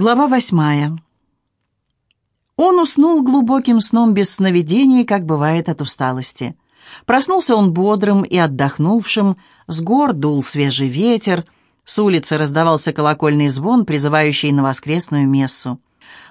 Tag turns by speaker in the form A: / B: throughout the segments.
A: Глава восьмая. Он уснул глубоким сном без сновидений, как бывает от усталости. Проснулся он бодрым и отдохнувшим, с гор дул свежий ветер, с улицы раздавался колокольный звон, призывающий на воскресную мессу.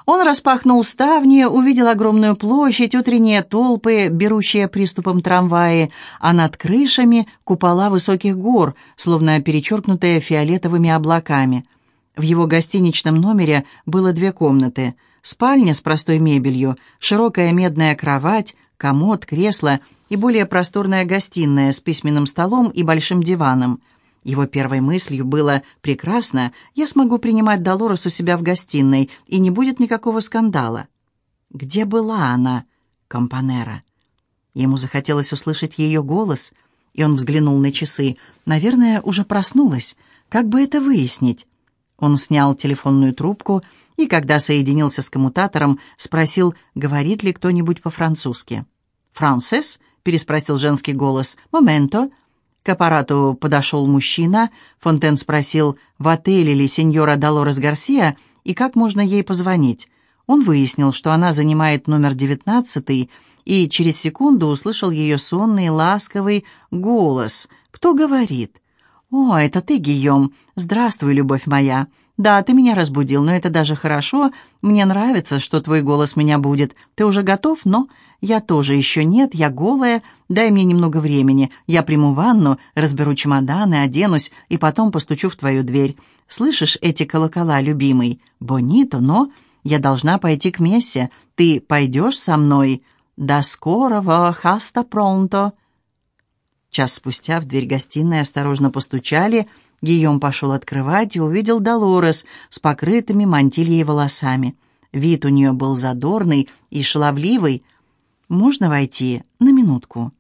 A: Он распахнул ставни, увидел огромную площадь, утренние толпы, берущие приступом трамваи, а над крышами купола высоких гор, словно перечеркнутые фиолетовыми облаками – в его гостиничном номере было две комнаты. Спальня с простой мебелью, широкая медная кровать, комод, кресло и более просторная гостиная с письменным столом и большим диваном. Его первой мыслью было «Прекрасно, я смогу принимать Долорес у себя в гостиной, и не будет никакого скандала». Где была она, Компанера? Ему захотелось услышать ее голос, и он взглянул на часы. Наверное, уже проснулась. Как бы это выяснить? Он снял телефонную трубку и, когда соединился с коммутатором, спросил, говорит ли кто-нибудь по-французски. «Франсес?» — переспросил женский голос. «Моменто». К аппарату подошел мужчина. Фонтен спросил, в отеле ли сеньора Долорес Гарсия и как можно ей позвонить. Он выяснил, что она занимает номер девятнадцатый, и через секунду услышал ее сонный, ласковый голос. «Кто говорит?» «О, это ты, Гийом. Здравствуй, любовь моя. Да, ты меня разбудил, но это даже хорошо. Мне нравится, что твой голос меня будет. Ты уже готов, но я тоже еще нет, я голая. Дай мне немного времени. Я приму ванну, разберу чемоданы, оденусь и потом постучу в твою дверь. Слышишь эти колокола, любимый? Бонито, но я должна пойти к Мессе. Ты пойдешь со мной? До скорого, хаста пронто». Час спустя в дверь гостиной осторожно постучали. Гийом пошел открывать и увидел Долорес с покрытыми мантильей волосами. Вид у нее был задорный и шаловливый. «Можно войти? На минутку».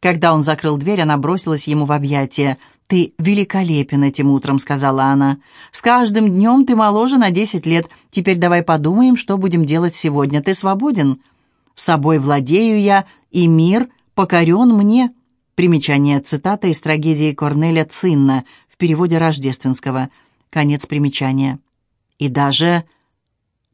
A: Когда он закрыл дверь, она бросилась ему в объятия. «Ты великолепен этим утром», — сказала она. «С каждым днем ты моложе на десять лет. Теперь давай подумаем, что будем делать сегодня. Ты свободен?» «Собой владею я, и мир покорен мне». Примечание цитата из трагедии Корнеля Цинна в переводе рождественского. Конец примечания. И даже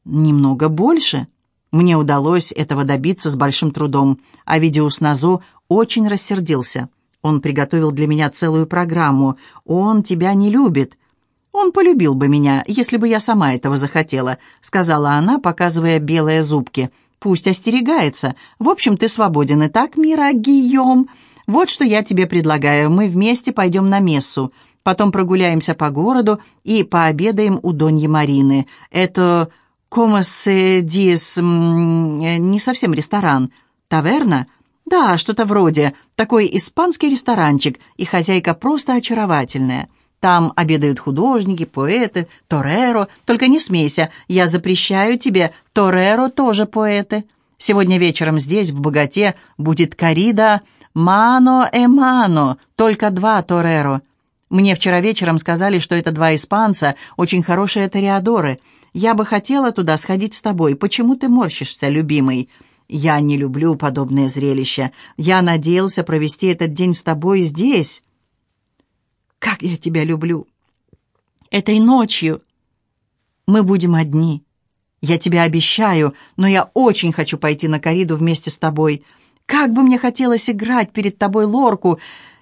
A: немного больше. Мне удалось этого добиться с большим трудом, а Видеус Назо очень рассердился. Он приготовил для меня целую программу. Он тебя не любит. Он полюбил бы меня, если бы я сама этого захотела, сказала она, показывая белые зубки. Пусть остерегается. В общем, ты свободен и так, Мира, Гийом. Вот что я тебе предлагаю. Мы вместе пойдем на мессу. Потом прогуляемся по городу и пообедаем у Доньи Марины. Это комас-дис... не совсем ресторан. Таверна? Да, что-то вроде. Такой испанский ресторанчик, и хозяйка просто очаровательная. Там обедают художники, поэты, тореро. Только не смейся, я запрещаю тебе, тореро тоже поэты. Сегодня вечером здесь, в Богате, будет корида «Мано э мано, только два Тореро». Мне вчера вечером сказали, что это два испанца, очень хорошие тореадоры. Я бы хотела туда сходить с тобой. Почему ты морщишься, любимый?» «Я не люблю подобные зрелища. Я надеялся провести этот день с тобой здесь». «Как я тебя люблю!» «Этой ночью мы будем одни. Я тебе обещаю, но я очень хочу пойти на кориду вместе с тобой. Как бы мне хотелось играть перед тобой лорку.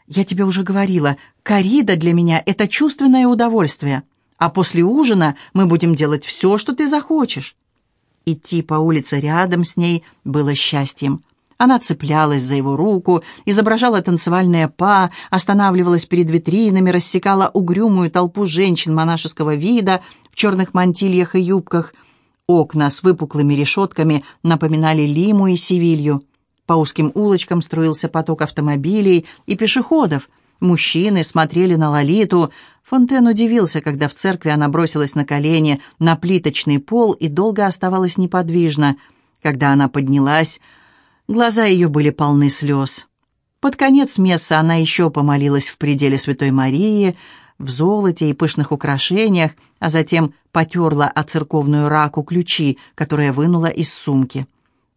A: Я тебе уже говорила, корида для меня — это чувственное удовольствие. А после ужина мы будем делать все, что ты захочешь». Идти по улице рядом с ней было счастьем. Она цеплялась за его руку, изображала танцевальное па, останавливалась перед витринами, рассекала угрюмую толпу женщин монашеского вида в черных мантильях и юбках. Окна с выпуклыми решетками напоминали Лиму и Севилью. По узким улочкам струился поток автомобилей и пешеходов. Мужчины смотрели на Лолиту. Фонтен удивился, когда в церкви она бросилась на колени на плиточный пол и долго оставалась неподвижна. Когда она поднялась, глаза ее были полны слез. Под конец месса она еще помолилась в пределе Святой Марии, в золоте и пышных украшениях, а затем потерла о церковную раку ключи, которые вынула из сумки.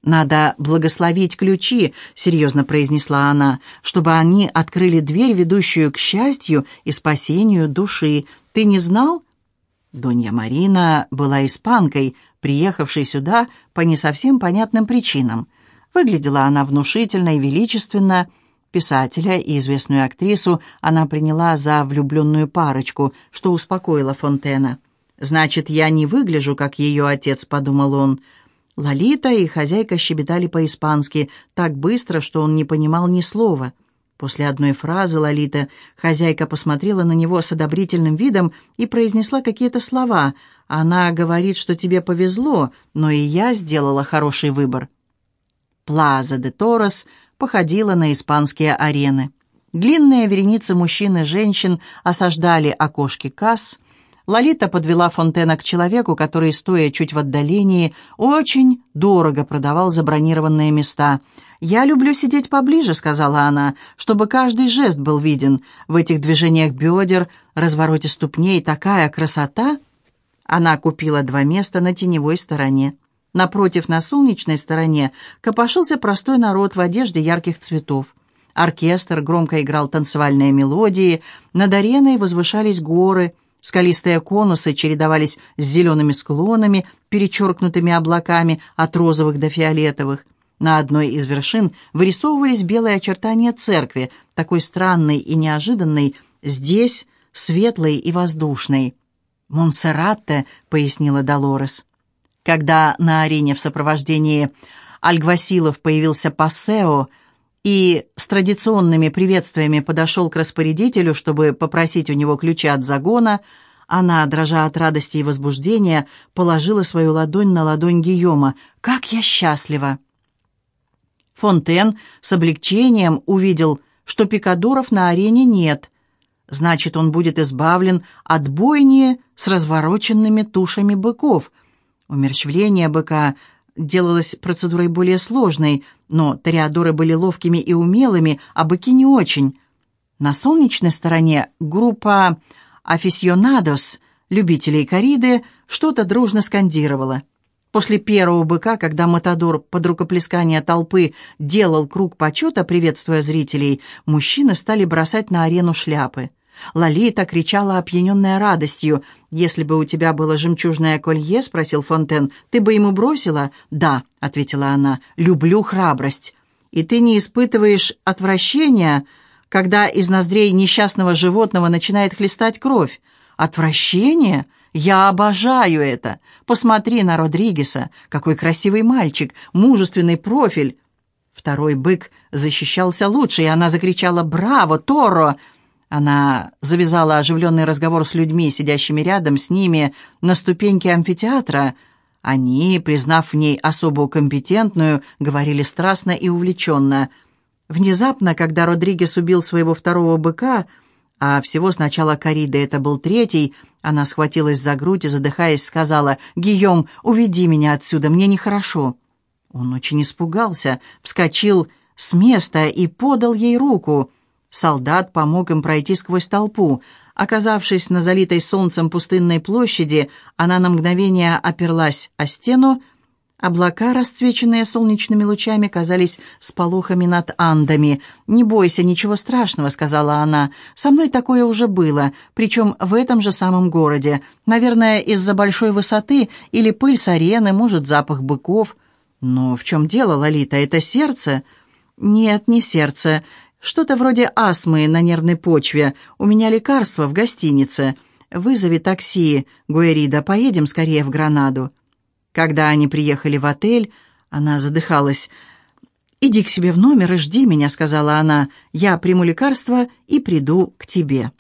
A: «Надо благословить ключи», — серьезно произнесла она, «чтобы они открыли дверь, ведущую к счастью и спасению души. Ты не знал?» Донья Марина была испанкой, приехавшей сюда по не совсем понятным причинам. Выглядела она внушительно и величественно. Писателя и известную актрису она приняла за влюбленную парочку, что успокоило Фонтена. «Значит, я не выгляжу, как ее отец», — подумал он. Лолита и хозяйка щебетали по-испански так быстро, что он не понимал ни слова. После одной фразы Лолита хозяйка посмотрела на него с одобрительным видом и произнесла какие-то слова. «Она говорит, что тебе повезло, но и я сделала хороший выбор». Плаза де Торос походила на испанские арены. Длинные вереницы мужчин и женщин осаждали окошки касс, Лолита подвела Фонтена к человеку, который, стоя чуть в отдалении, очень дорого продавал забронированные места. «Я люблю сидеть поближе», — сказала она, — «чтобы каждый жест был виден. В этих движениях бедер, развороте ступней такая красота». Она купила два места на теневой стороне. Напротив, на солнечной стороне, копошился простой народ в одежде ярких цветов. Оркестр громко играл танцевальные мелодии, над ареной возвышались горы — Скалистые конусы чередовались с зелеными склонами, перечеркнутыми облаками от розовых до фиолетовых. На одной из вершин вырисовывались белые очертания церкви, такой странной и неожиданной, здесь светлой и воздушной. «Монсерратте», — пояснила Долорес. Когда на арене в сопровождении Альгвасилов появился Пассео — и с традиционными приветствиями подошел к распорядителю, чтобы попросить у него ключи от загона, она, дрожа от радости и возбуждения, положила свою ладонь на ладонь Гийома. «Как я счастлива!» Фонтен с облегчением увидел, что пикадоров на арене нет. Значит, он будет избавлен от бойни с развороченными тушами быков. Умерщвление быка делалось процедурой более сложной, но тореадоры были ловкими и умелыми, а быки не очень. На солнечной стороне группа «Афисионадос», любителей кориды, что-то дружно скандировала. После первого быка, когда Матадор под рукоплескание толпы делал круг почета, приветствуя зрителей, мужчины стали бросать на арену шляпы. Лолита кричала, опьяненная радостью. «Если бы у тебя было жемчужное колье, — спросил Фонтен, — ты бы ему бросила?» «Да», — ответила она, — «люблю храбрость». «И ты не испытываешь отвращения, когда из ноздрей несчастного животного начинает хлестать кровь?» «Отвращение? Я обожаю это! Посмотри на Родригеса! Какой красивый мальчик! Мужественный профиль!» Второй бык защищался лучше, и она закричала «Браво, Торо!» Она завязала оживленный разговор с людьми, сидящими рядом с ними на ступеньке амфитеатра. Они, признав в ней особую компетентную, говорили страстно и увлеченно. Внезапно, когда Родригес убил своего второго быка, а всего сначала Карида это был третий, она схватилась за грудь и, задыхаясь, сказала, «Гийом, уведи меня отсюда, мне нехорошо». Он очень испугался, вскочил с места и подал ей руку — Солдат помог им пройти сквозь толпу. Оказавшись на залитой солнцем пустынной площади, она на мгновение оперлась о стену. Облака, расцвеченные солнечными лучами, казались сполохами над Андами. «Не бойся, ничего страшного», — сказала она. «Со мной такое уже было, причем в этом же самом городе. Наверное, из-за большой высоты или пыль с арены, может, запах быков». «Но в чем дело, Лолита, это сердце?» «Нет, не сердце. Что-то вроде астмы на нервной почве. У меня лекарство в гостинице. Вызови такси, Гуэрида, поедем скорее в Гранаду». Когда они приехали в отель, она задыхалась. «Иди к себе в номер и жди меня», — сказала она. «Я приму лекарство и приду к тебе».